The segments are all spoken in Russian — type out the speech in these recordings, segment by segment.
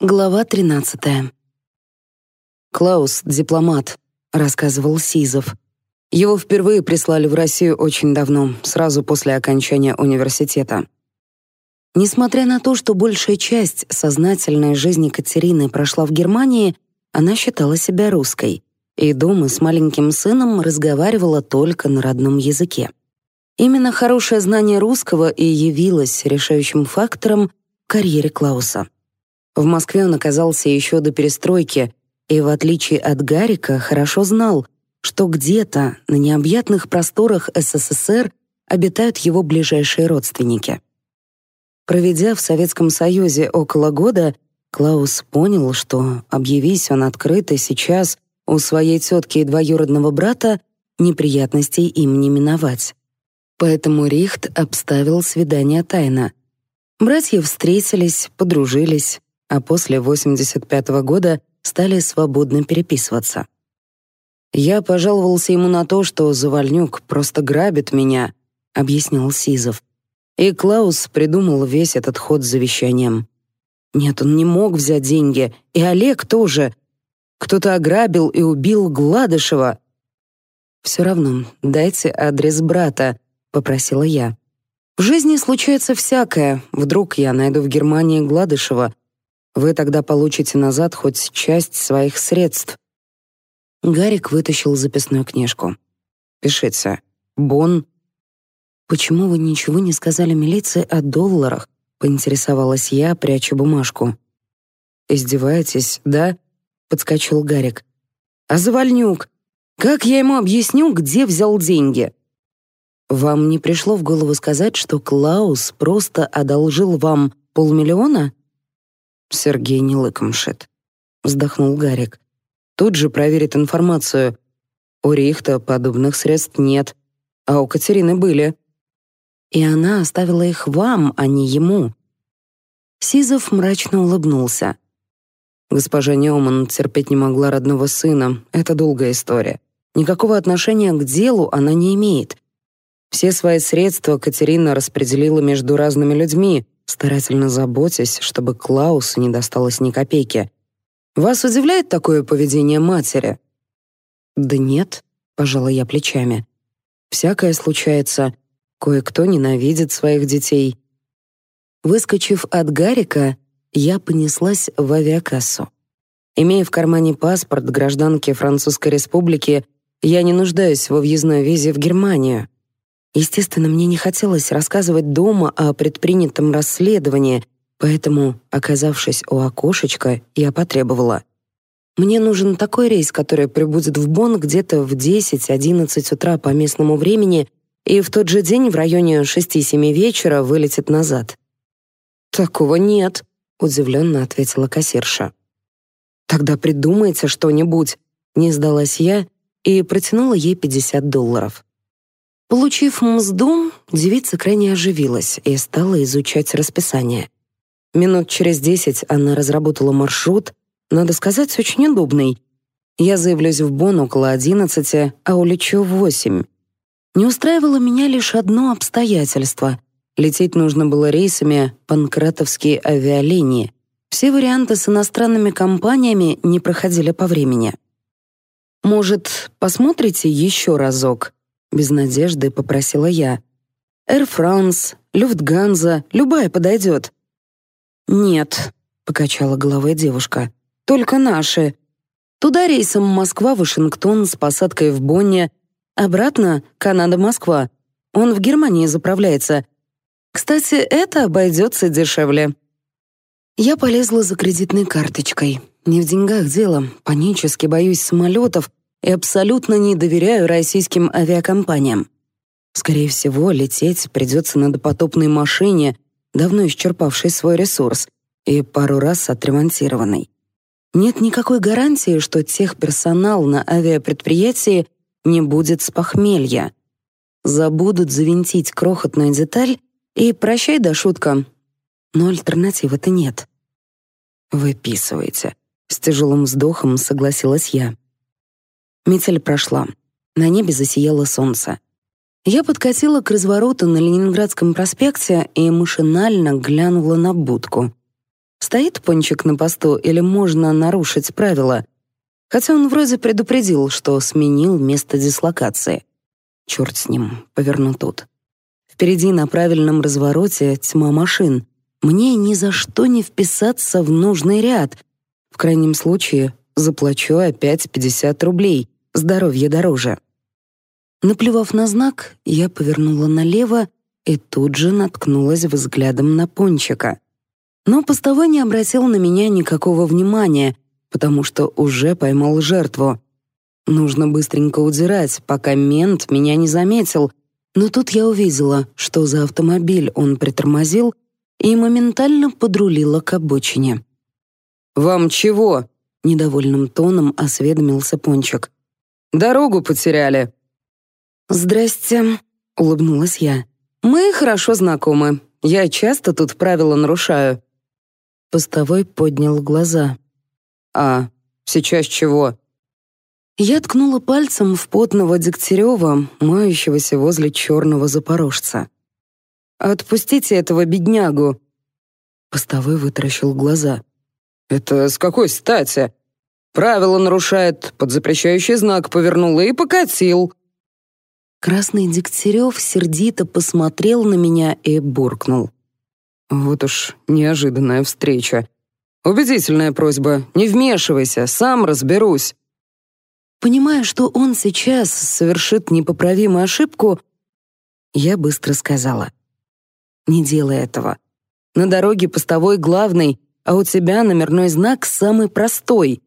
Глава 13. Клаус дипломат, рассказывал Сизов. Его впервые прислали в Россию очень давно, сразу после окончания университета. Несмотря на то, что большая часть сознательной жизни Катерины прошла в Германии, она считала себя русской и дома с маленьким сыном разговаривала только на родном языке. Именно хорошее знание русского и явилось решающим фактором в карьере Клауса. В Москве он оказался еще до перестройки и, в отличие от Гарика, хорошо знал, что где-то на необъятных просторах СССР обитают его ближайшие родственники. Проведя в Советском Союзе около года, Клаус понял, что, объявись он открыто сейчас у своей тетки и двоюродного брата, неприятностей им не миновать. Поэтому Рихт обставил свидание тайно. Братья встретились, подружились а после 85 -го года стали свободно переписываться. «Я пожаловался ему на то, что Завальнюк просто грабит меня», — объяснил Сизов. И Клаус придумал весь этот ход с завещанием. Нет, он не мог взять деньги, и Олег тоже. Кто-то ограбил и убил Гладышева. «Все равно, дайте адрес брата», — попросила я. «В жизни случается всякое. Вдруг я найду в Германии Гладышева, вы тогда получите назад хоть часть своих средств». Гарик вытащил записную книжку. Пишется. Бон...» «Почему вы ничего не сказали милиции о долларах?» — поинтересовалась я, пряча бумажку. «Издеваетесь, да?» — подскочил Гарик. «А Завальнюк? Как я ему объясню, где взял деньги?» «Вам не пришло в голову сказать, что Клаус просто одолжил вам полмиллиона?» Сергей не лыком шит. Вздохнул Гарик. Тут же проверит информацию. У Рихта подобных средств нет, а у Катерины были. И она оставила их вам, а не ему. Сизов мрачно улыбнулся. Госпожа Неуман терпеть не могла родного сына. Это долгая история. Никакого отношения к делу она не имеет. Все свои средства Катерина распределила между разными людьми — старательно заботясь, чтобы Клаусу не досталось ни копейки. «Вас удивляет такое поведение матери?» «Да нет», — пожала я плечами. «Всякое случается. Кое-кто ненавидит своих детей». Выскочив от Гарика, я понеслась в авиакассу. Имея в кармане паспорт гражданки Французской Республики, я не нуждаюсь во въездной визе в Германию. Естественно, мне не хотелось рассказывать дома о предпринятом расследовании, поэтому, оказавшись у окошечка, я потребовала. «Мне нужен такой рейс, который прибудет в Бонн где-то в 10-11 утра по местному времени и в тот же день в районе 6-7 вечера вылетит назад». «Такого нет», — удивленно ответила кассирша. «Тогда придумайте что-нибудь», — не сдалась я и протянула ей 50 долларов. Получив мзду, девица крайне оживилась и стала изучать расписание. Минут через десять она разработала маршрут, надо сказать, очень удобный. Я заявлюсь в Бонн около одиннадцати, а улечу в восемь. Не устраивало меня лишь одно обстоятельство. Лететь нужно было рейсами панкратовские авиалинии. Все варианты с иностранными компаниями не проходили по времени. «Может, посмотрите еще разок?» без надежды попросила я. Air France, Lufthansa, любая подойдет». Нет, покачала головой девушка. Только наши. Туда рейсом Москва-Вашингтон с посадкой в Бонне, обратно Канада-Москва. Он в Германии заправляется. Кстати, это обойдется дешевле. Я полезла за кредитной карточкой. Не в деньгах дело, панически боюсь самолетов, и абсолютно не доверяю российским авиакомпаниям. Скорее всего, лететь придется на допотопной машине, давно исчерпавшей свой ресурс и пару раз отремонтированной. Нет никакой гарантии, что техперсонал на авиапредприятии не будет с похмелья. Забудут завинтить крохотную деталь и прощай да шутка. Но альтернативы-то нет. «Выписывайте», — с тяжелым вздохом согласилась я. Метель прошла. На небе засияло солнце. Я подкатила к развороту на Ленинградском проспекте и машинально глянула на будку. Стоит пончик на посту или можно нарушить правила? Хотя он вроде предупредил, что сменил место дислокации. Черт с ним, поверну тут. Впереди на правильном развороте тьма машин. Мне ни за что не вписаться в нужный ряд. В крайнем случае заплачу опять 50 рублей, здоровье дороже. Наплевав на знак, я повернула налево и тут же наткнулась взглядом на Пончика. Но постовой не обратил на меня никакого внимания, потому что уже поймал жертву. Нужно быстренько удирать, пока мент меня не заметил, но тут я увидела, что за автомобиль он притормозил и моментально подрулила к обочине. «Вам чего?» — недовольным тоном осведомился Пончик. «Дорогу потеряли». «Здрасте», — улыбнулась я. «Мы хорошо знакомы. Я часто тут правила нарушаю». Постовой поднял глаза. «А, сейчас чего?» Я ткнула пальцем в потного Дегтярева, мающегося возле черного запорожца. «Отпустите этого беднягу!» Постовой вытаращил глаза. Это с какой стати? Правило нарушает, под запрещающий знак повернула и покатил. Красный Дегтярев сердито посмотрел на меня и буркнул. Вот уж неожиданная встреча. Убедительная просьба, не вмешивайся, сам разберусь. Понимая, что он сейчас совершит непоправимую ошибку, я быстро сказала. Не делай этого. На дороге постовой главный — а у тебя номерной знак самый простой.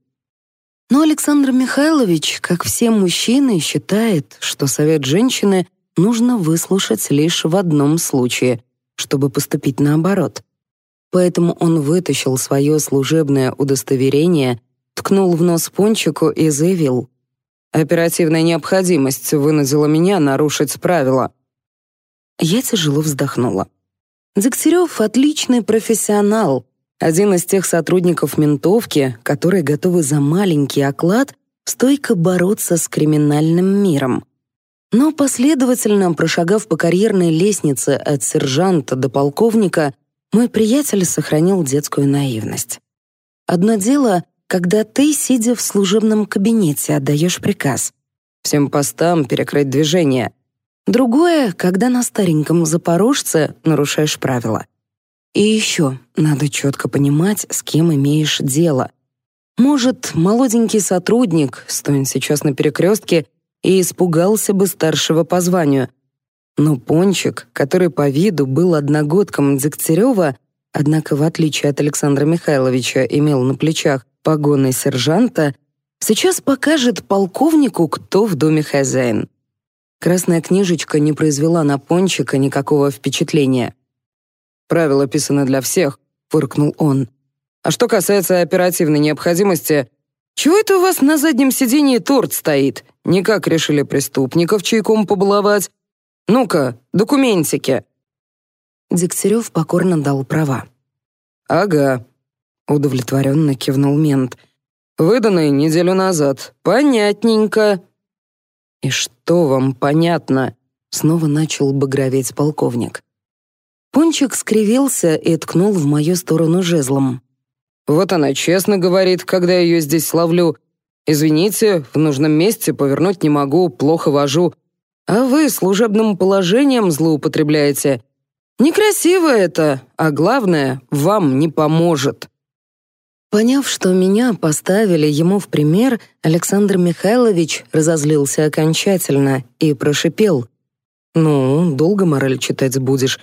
Но Александр Михайлович, как все мужчины, считает, что совет женщины нужно выслушать лишь в одном случае, чтобы поступить наоборот. Поэтому он вытащил свое служебное удостоверение, ткнул в нос пончику и заявил: "Оперативная необходимость вынудила меня нарушить правила". Я тяжело вздохнула. Дегтярев — отличный профессионал, один из тех сотрудников ментовки, которые готовы за маленький оклад стойко бороться с криминальным миром. Но последовательно, прошагав по карьерной лестнице от сержанта до полковника, мой приятель сохранил детскую наивность. Одно дело, когда ты, сидя в служебном кабинете, отдаешь приказ. Всем постам перекрыть движение. Другое, когда на стареньком запорожце нарушаешь правила. И еще надо четко понимать, с кем имеешь дело. Может, молоденький сотрудник, стоит сейчас на перекрестке, и испугался бы старшего по званию. Но Пончик, который по виду был одногодком Дегтярева, однако, в отличие от Александра Михайловича, имел на плечах погоны сержанта, сейчас покажет полковнику, кто в доме хозяин. Красная книжечка не произвела на Пончика никакого впечатления — Правила писаны для всех», — фыркнул он. «А что касается оперативной необходимости, чего это у вас на заднем сидении торт стоит? Никак решили преступников чайком побаловать? Ну-ка, документики!» Дегтярев покорно дал права. «Ага», — удовлетворенно кивнул мент. «Выданные неделю назад. Понятненько». «И что вам понятно?» — снова начал багроветь полковник. Пончик скривился и ткнул в мою сторону жезлом. «Вот она честно говорит, когда я ее здесь ловлю. Извините, в нужном месте повернуть не могу, плохо вожу. А вы служебным положением злоупотребляете. Некрасиво это, а главное, вам не поможет». Поняв, что меня поставили ему в пример, Александр Михайлович разозлился окончательно и прошипел. «Ну, долго мораль читать будешь.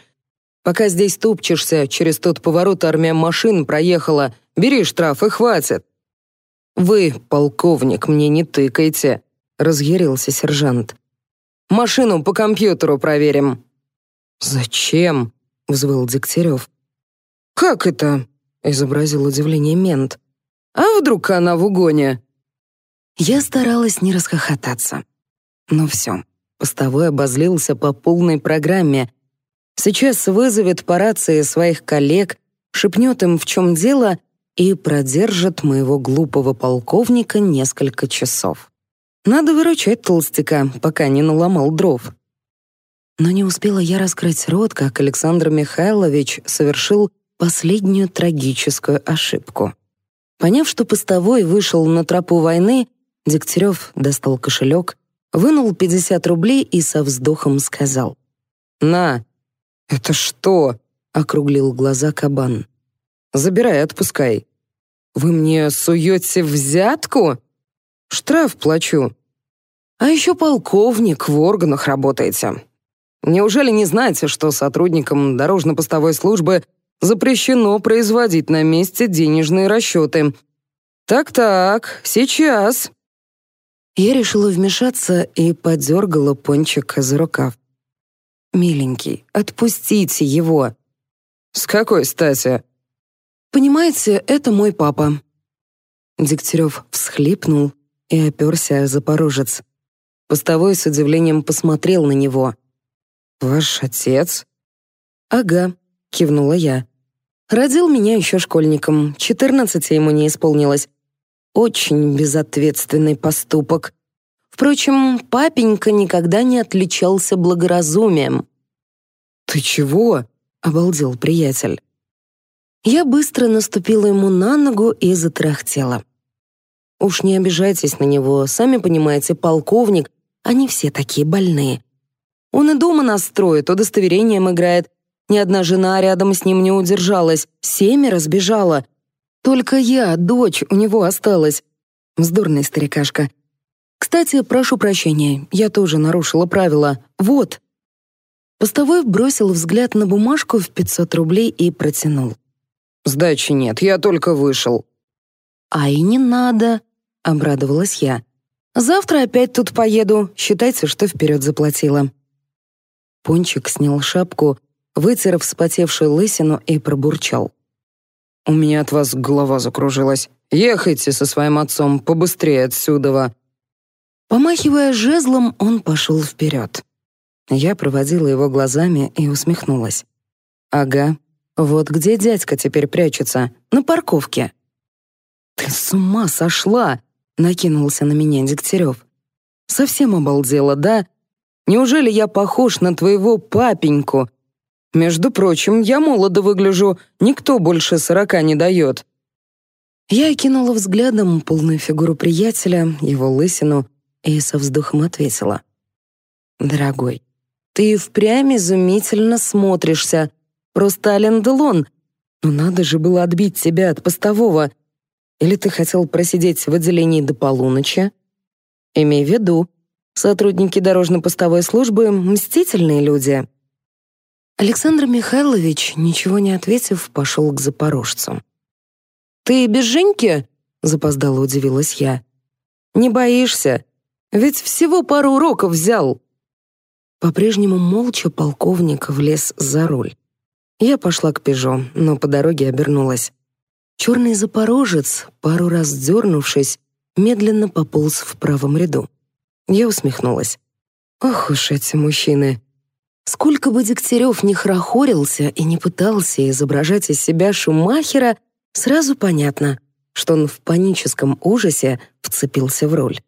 Пока здесь тупчешься, через тот поворот армия машин проехала. Бери штраф и хватит». «Вы, полковник, мне не тыкайте», — разъярился сержант. «Машину по компьютеру проверим». «Зачем?» — взвыл Дегтярев. «Как это?» — изобразил удивление мент. «А вдруг она в угоне?» Я старалась не расхохотаться. Но все, постовой обозлился по полной программе — Сейчас вызовет по рации своих коллег, шепнет им, в чем дело, и продержит моего глупого полковника несколько часов. Надо выручать толстяка, пока не наломал дров. Но не успела я раскрыть рот, как Александр Михайлович совершил последнюю трагическую ошибку. Поняв, что постовой вышел на тропу войны, Дегтярев достал кошелек, вынул 50 рублей и со вздохом сказал. «На, «Это что?» — округлил глаза кабан. «Забирай, отпускай». «Вы мне суете взятку?» «Штраф плачу». «А еще полковник в органах работаете. Неужели не знаете, что сотрудникам дорожно-постовой службы запрещено производить на месте денежные расчеты?» «Так-так, сейчас». Я решила вмешаться и подергала пончик из рукав. «Миленький, отпустите его!» «С какой стати?» «Понимаете, это мой папа». Дегтярев всхлипнул и оперся о запорожец. Постовой с удивлением посмотрел на него. «Ваш отец?» «Ага», — кивнула я. «Родил меня еще школьником, 14 ему не исполнилось. Очень безответственный поступок. Впрочем, папенька никогда не отличался благоразумием. «Ты чего?» — обалдел приятель. Я быстро наступила ему на ногу и затрахтела. Уж не обижайтесь на него, сами понимаете, полковник, они все такие больные. Он и дома нас строит, удостоверением играет. Ни одна жена рядом с ним не удержалась, семеро разбежала. Только я, дочь, у него осталась. Вздорный старикашка. Кстати, прошу прощения, я тоже нарушила правила. Вот. Постовой бросил взгляд на бумажку в 500 рублей и протянул. Сдачи нет, я только вышел. А и не надо, обрадовалась я. Завтра опять тут поеду, считайте, что вперед заплатила. Пончик снял шапку, вытер вспотевшую лысину и пробурчал. «У меня от вас голова закружилась. Ехайте со своим отцом побыстрее отсюда. Помахивая жезлом, он пошел вперед. Я проводила его глазами и усмехнулась. «Ага, вот где дядька теперь прячется? На парковке». «Ты с ума сошла!» — накинулся на меня Дегтярев. «Совсем обалдела, да? Неужели я похож на твоего папеньку? Между прочим, я молодо выгляжу, никто больше сорока не дает». Я окинула взглядом полную фигуру приятеля, его лысину — и со вздохом ответила. «Дорогой, ты впрямь изумительно смотришься. Просто Ален Делон. Но ну надо же было отбить тебя от постового. Или ты хотел просидеть в отделении до полуночи? Имей в виду, сотрудники дорожно-постовой службы — мстительные люди». Александр Михайлович, ничего не ответив, пошел к запорожцу. «Ты без Женьки?» — запоздало удивилась я. «Не боишься? Ведь всего пару уроков взял. По-прежнему молча полковник влез за руль. Я пошла к Пежо, но по дороге обернулась. Черный запорожец, пару раз дернувшись, медленно пополз в правом ряду. Я усмехнулась. Ох уж эти мужчины. Сколько бы Дегтярев ни хрохорился и не пытался изображать из себя Шумахера, сразу понятно, что он в паническом ужасе вцепился в руль.